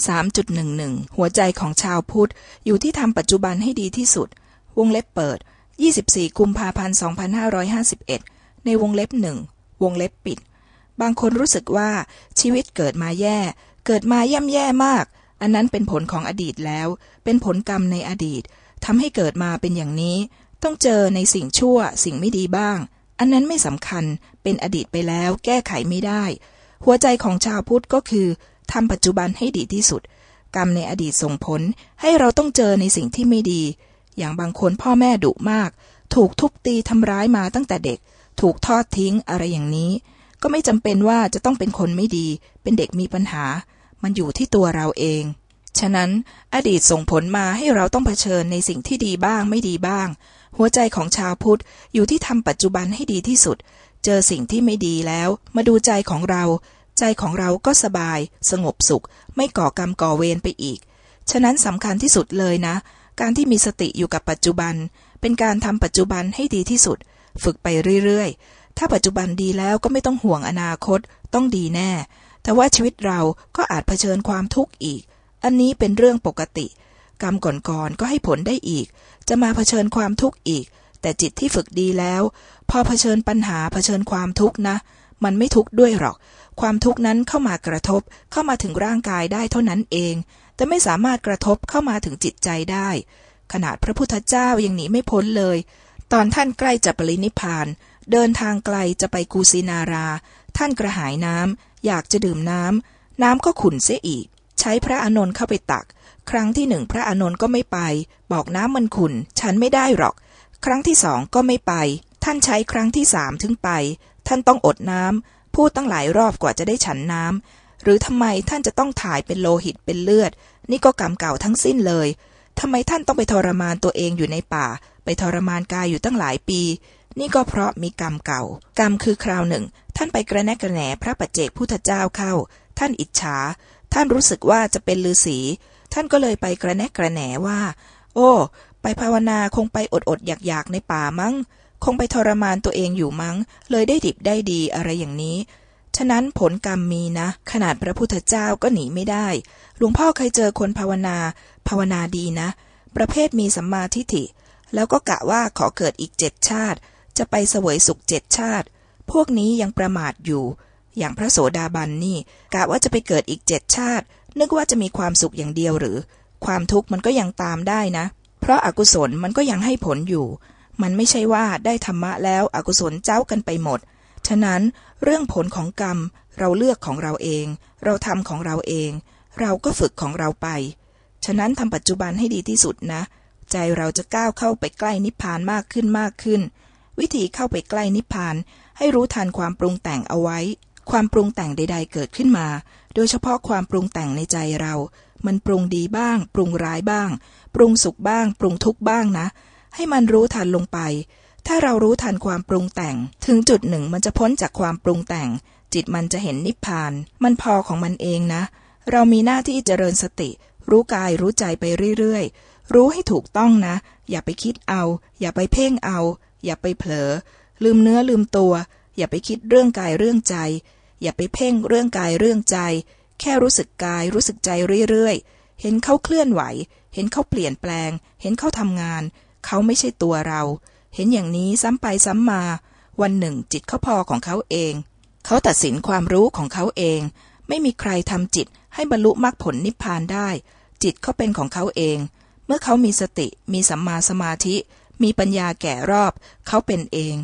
3.11 หัวใจของชาวพุทธ อยู่ที่ทำปัจจุบันให้ดีที่สุด วงเล็บเปิด 24 กุมภาพันธ์ 2551 ในวงเล็บหนึ่ง วงเล็บปิด บางคนรู้สึกว่าชีวิตเกิดมาแย่ เกิดมาย่ำแย่มาก อันนั้นเป็นผลของอดีตแล้ว เป็นผลกรรมในอดีต ทำให้เกิดมาเป็นอย่างนี้ ต้องเจอในสิ่งชั่ว สิ่งไม่ดีบ้าง อันนั้นไม่สำคัญ เป็นอดีตไปแล้ว แก้ไขไม่ได้ หัวใจของชาวพุทธก็คือ ทำปัจจุบันให้ดีที่สุด กรรมในอดีตส่งผล ให้เราต้องเจอในสิ่งที่ไม่ดี อย่างบางคนพ่อแม่ดุมาก ถูกทุบตีทำร้ายมาตั้งแต่เด็ก ถูกทอดทิ้งอะไรอย่างนี้ ก็ไม่จำเป็นว่าจะต้องเป็นคนไม่ดี เป็นเด็กมีปัญหา มันอยู่ที่ตัวเราเอง ฉะนั้น อดีตส่งผลมาให้เราต้องเผชิญในสิ่งที่ดีบ้างไม่ดีบ้าง หัวใจของชาวพุทธอยู่ที่ทำปัจจุบันให้ดีที่สุด เจอสิ่งที่ไม่ดีแล้ว มาดูใจของเรา ใจของเราก็สบาย สงบสุข ไม่ก่อกรรมก่อเวรไปอีก ฉะนั้นสำคัญที่สุดเลยนะ การที่มีสติอยู่กับปัจจุบัน เป็นการทำปัจจุบันให้ดีที่สุด ฝึกไปเรื่อยๆ ถ้าปัจจุบันดีแล้วก็ไม่ต้องห่วงอนาคต ต้องดีแน่ แต่ว่าชีวิตเราก็อาจเผชิญความทุกข์อีก อันนี้เป็นเรื่องปกติ กรรมก่อนๆก็ให้ผลได้อีก จะมาเผชิญความทุกข์อีก แต่จิตที่ฝึกดีแล้ว พอเผชิญปัญหาเผชิญความทุกข์นะ มันไม่ทุกข์ด้วยหรอก ความทุกข์นั้นเข้ามากระทบเข้ามาถึงร่างกายได้เท่านั้นเอง แต่ไม่สามารถกระทบเข้ามาถึงจิตใจได้ ขนาดพระพุทธเจ้ายังหนีไม่พ้นเลย ตอนท่านใกล้จะปรินิพาน เดินทางไกลจะไปกูสินารา ท่านกระหายน้ำอยากจะดื่มน้ำน้ำก็ขุ่นเสียอีก ใช้พระอานนท์เข้าไปตัก ครั้งที่หนึ่งพระอานนท์ก็ไม่ไป บอกน้ำมันขุ่นฉันไม่ได้หรอก ครั้งที่สองก็ไม่ไป ท่านใช้ครั้งที่สามถึงไป ท่านต้องอดน้ำพูดตั้งหลายรอบกว่าจะได้ฉันน้ำหรือทำไมท่านจะต้องถ่ายเป็นโลหิตเป็นเลือด นี่ก็กรรมเก่าทั้งสิ้นเลยทำไมท่านต้องไปทรมานตัวเองอยู่ในป่า ไปทรมานกายอยู่ตั้งหลายปี นี่ก็เพราะมีกรรมเก่า กรรมคือคราวหนึ่ง ท่านไปกระแนกกระแหนพระปัจเจกพุทธเจ้าเข้า ท่านอิจฉา ท่านรู้สึกว่าจะเป็นฤาษี ท่านก็เลยไปกระแนกกระแหนว่า โอ้ ไปภาวนาคงไปอดอดอยากอยากในป่ามั้ง คงไปทรมานตัวเองอยู่มั้ง เลยได้ดิบได้ดีอะไรอย่างนี้ ฉะนั้นผลกรรมมีนะ ขนาดพระพุทธเจ้าก็หนีไม่ได้ หลวงพ่อเคยเจอคนภาวนา ภาวนาดีนะ ประเภทมีสัมมาทิฏฐิ แล้วก็กะว่าขอเกิดอีกเจ็ดชาติ จะไปเสวยสุขเจ็ดชาติ พวกนี้ยังประมาทอยู่ อย่างพระโสดาบันนี่ กะว่าจะไปเกิดอีกเจ็ดชาติ นึกว่าจะมีความสุขอย่างเดียวหรือ ความทุกข์มันก็ยังตามได้นะ เพราะอากุศลมันก็ยังให้ผลอยู่ มันไม่ใช่ว่าได้ธรรมะแล้วอกุศลเจ้ากันไปหมด ฉะนั้นเรื่องผลของกรรมเราเลือกของเราเอง เราทำของเราเอง เราก็ฝึกของเราไป ฉะนั้นทำปัจจุบันให้ดีที่สุดนะ ใจเราจะก้าวเข้าไปใกล้นิพพานมากขึ้นมากขึ้น วิธีเข้าไปใกล้นิพพาน ให้รู้ทันความปรุงแต่งเอาไว้ ความปรุงแต่งใด ๆ เกิดขึ้นมา โดยเฉพาะความปรุงแต่งในใจเรา มันปรุงดีบ้าง ปรุงร้ายบ้าง ปรุงสุขบ้าง ปรุงทุกข์บ้างนะ ให้มันรู้ทันลงไป ถ้าเรารู้ทันความปรุงแต่ง ถึงจุดหนึ่งมันจะพ้นจากความปรุงแต่ง จิตมันจะเห็นนิพพาน มันพอของมันเองนะ เรามีหน้าที่เจริญสติ รู้กายรู้ใจไปเรื่อยๆ รู้ให้ถูกต้องนะ อย่าไปคิดเอา อย่าไปเพ่งเอา อย่าไปเผลอ ลืมเนื้อลืมตัว อย่าไปคิดเรื่องกายเรื่องใจ อย่าไปเพ่งเรื่องกายเรื่องใจ แค่รู้สึกกายรู้สึกใจเรื่อยๆ เห็นเขาเคลื่อนไหว เห็นเขาเปลี่ยนแปลง เห็นเขาทำงาน เขาไม่ใช่ตัวเรา เห็นอย่างนี้ซ้ำไปซ้ำมา วันหนึ่งจิตเขาพอของเขาเอง เขาตัดสินความรู้ของเขาเอง ไม่มีใครทำจิตให้บรรลุมรรคผลนิพพานได้ จิตเขาเป็นของเขาเอง เมื่อเขามีสติ มีสัมมาสมาธิ มีปัญญาแก่รอบ เขาเป็นเอง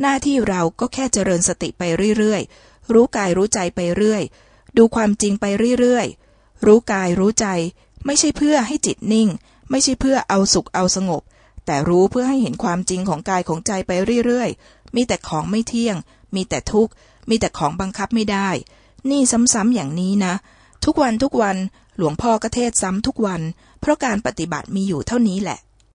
หน้าที่เราก็แค่เจริญสติไปเรื่อยๆ รู้กายรู้ใจไปเรื่อย ดูความจริงไปเรื่อยๆ รู้กายรู้ใจ ไม่ใช่เพื่อให้จิตนิ่ง ไม่ใช่เพื่อเอาสุขเอาสงบ แต่รู้เพื่อให้เห็นความจริงของกายของใจไปเรื่อยๆ มีแต่ของไม่เที่ยง มีแต่ทุกข์ มีแต่ของบังคับไม่ได้ นี่ซ้ำๆอย่างนี้นะ ทุกวันทุกวันหลวงพ่อก็เทศซ้ำทุกวัน เพราะการปฏิบัติมีอยู่เท่านี้แหละ